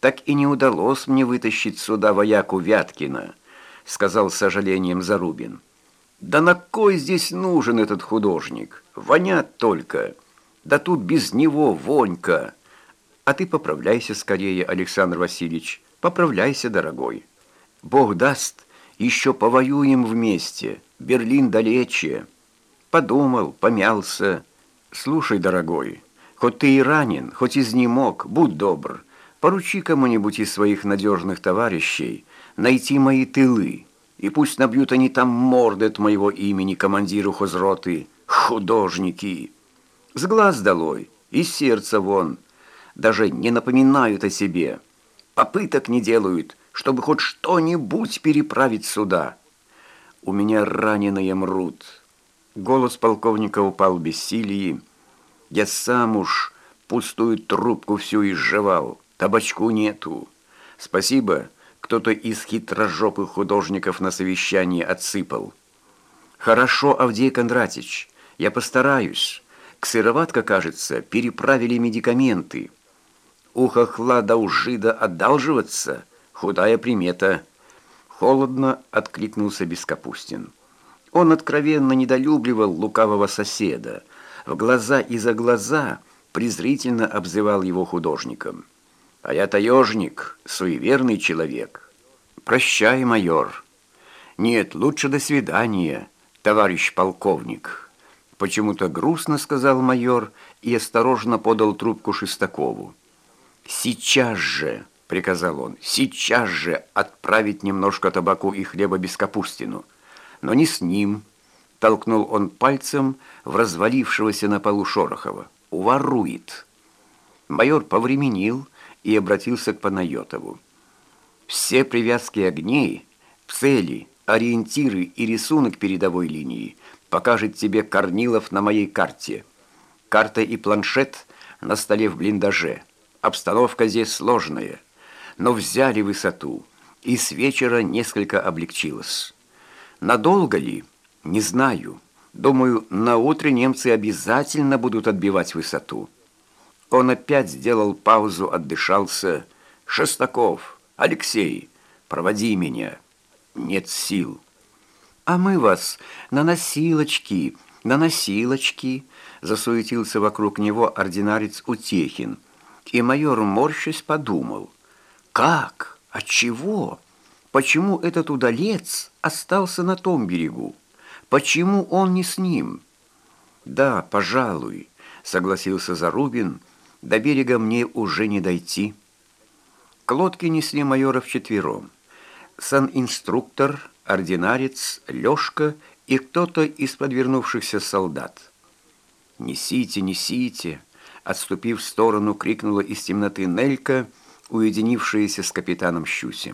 так и не удалось мне вытащить сюда вояку Вяткина», — сказал с сожалением Зарубин. «Да на кой здесь нужен этот художник? Вонят только. Да тут без него вонька. А ты поправляйся скорее, Александр Васильевич, поправляйся, дорогой. Бог даст, еще повоюем вместе. Берлин далече». Подумал, помялся. «Слушай, дорогой, хоть ты и ранен, хоть изнемог, будь добр». Поручи кому-нибудь из своих надежных товарищей найти мои тылы, и пусть набьют они там морды от моего имени командиру хозроты, художники. С глаз долой, из сердца вон, даже не напоминают о себе. Попыток не делают, чтобы хоть что-нибудь переправить сюда. У меня раненые мрут. Голос полковника упал без силии. Я сам уж пустую трубку всю изживал. Табачку нету. Спасибо, кто-то из хитрожопых художников на совещании отсыпал. Хорошо, Авдей Кондратич, я постараюсь. К сыроватка, кажется, переправили медикаменты. У хохла до ужида одалживаться, худая примета. Холодно откликнулся Бескапустин. Он откровенно недолюбливал лукавого соседа. В глаза и за глаза презрительно обзывал его художником. А я таежник, суеверный человек. Прощай, майор. Нет, лучше до свидания, товарищ полковник. Почему-то грустно сказал майор и осторожно подал трубку Шестакову. Сейчас же, приказал он, сейчас же отправить немножко табаку и хлеба без капустину. Но не с ним. Толкнул он пальцем в развалившегося на полу Шорохова. Уворует. Майор повременил, и обратился к Панайотову. «Все привязки огней, цели, ориентиры и рисунок передовой линии покажет тебе Корнилов на моей карте. Карта и планшет на столе в блиндаже. Обстановка здесь сложная, но взяли высоту, и с вечера несколько облегчилось. Надолго ли? Не знаю. Думаю, на утре немцы обязательно будут отбивать высоту». Он опять сделал паузу, отдышался. «Шестаков, Алексей, проводи меня. Нет сил». «А мы вас на носилочки, на носилочки», засуетился вокруг него ординарец Утехин. И майор, морщась, подумал. «Как? От чего? Почему этот удалец остался на том берегу? Почему он не с ним?» «Да, пожалуй», согласился Зарубин, — до берега мне уже не дойти. К лодке несли майора вчетвером. Сан-инструктор, ординарец, Лёшка и кто-то из подвернувшихся солдат. «Несите, несите!» Отступив в сторону, крикнула из темноты Нелька, уединившаяся с капитаном Щусем.